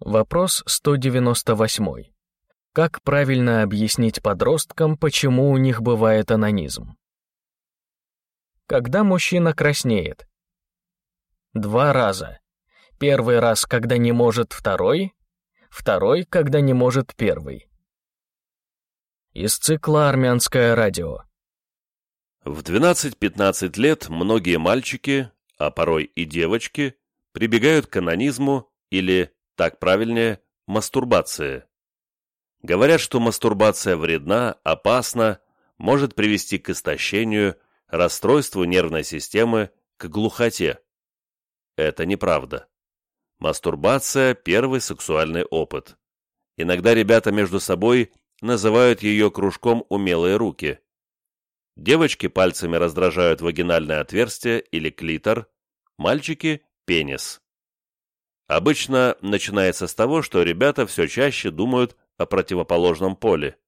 Вопрос 198. Как правильно объяснить подросткам, почему у них бывает анонизм? Когда мужчина краснеет? Два раза. Первый раз, когда не может второй, второй, когда не может первый. Из цикла «Армянское радио». В 12-15 лет многие мальчики, а порой и девочки, прибегают к анонизму или, так правильнее, мастурбации. Говорят, что мастурбация вредна, опасна, может привести к истощению, расстройству нервной системы, к глухоте. Это неправда. Мастурбация – первый сексуальный опыт. Иногда ребята между собой называют ее кружком «умелые руки». Девочки пальцами раздражают вагинальное отверстие или клитор, мальчики – пенис. Обычно начинается с того, что ребята все чаще думают о противоположном поле.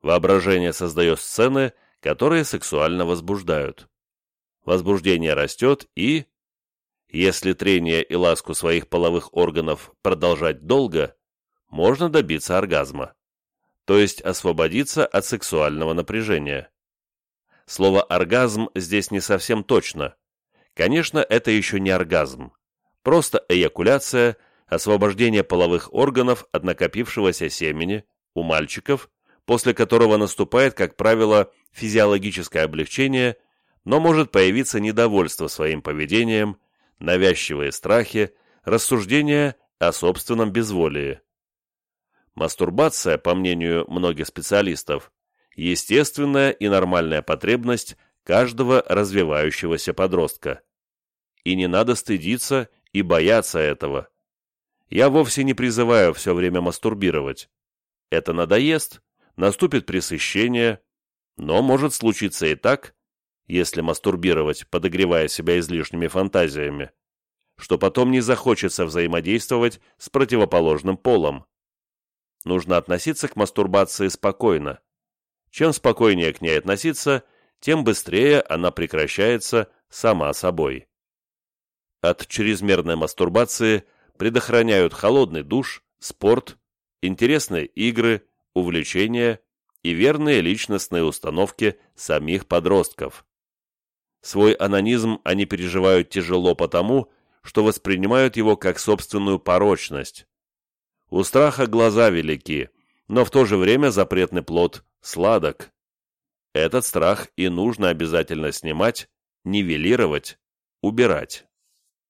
Воображение создает сцены, которые сексуально возбуждают. Возбуждение растет и, если трение и ласку своих половых органов продолжать долго, можно добиться оргазма, то есть освободиться от сексуального напряжения. Слово «оргазм» здесь не совсем точно. Конечно, это еще не оргазм. Просто эякуляция, освобождение половых органов от накопившегося семени у мальчиков, после которого наступает, как правило, физиологическое облегчение, но может появиться недовольство своим поведением, навязчивые страхи, рассуждения о собственном безволии. Мастурбация, по мнению многих специалистов, естественная и нормальная потребность каждого развивающегося подростка. И не надо стыдиться и бояться этого. Я вовсе не призываю все время мастурбировать. Это надоест, наступит пресыщение, но может случиться и так, если мастурбировать, подогревая себя излишними фантазиями, что потом не захочется взаимодействовать с противоположным полом. Нужно относиться к мастурбации спокойно. Чем спокойнее к ней относиться, тем быстрее она прекращается сама собой. От чрезмерной мастурбации предохраняют холодный душ, спорт, интересные игры, увлечения и верные личностные установки самих подростков. Свой анонизм они переживают тяжело потому, что воспринимают его как собственную порочность. У страха глаза велики, но в то же время запретный плод сладок. Этот страх и нужно обязательно снимать, нивелировать, убирать.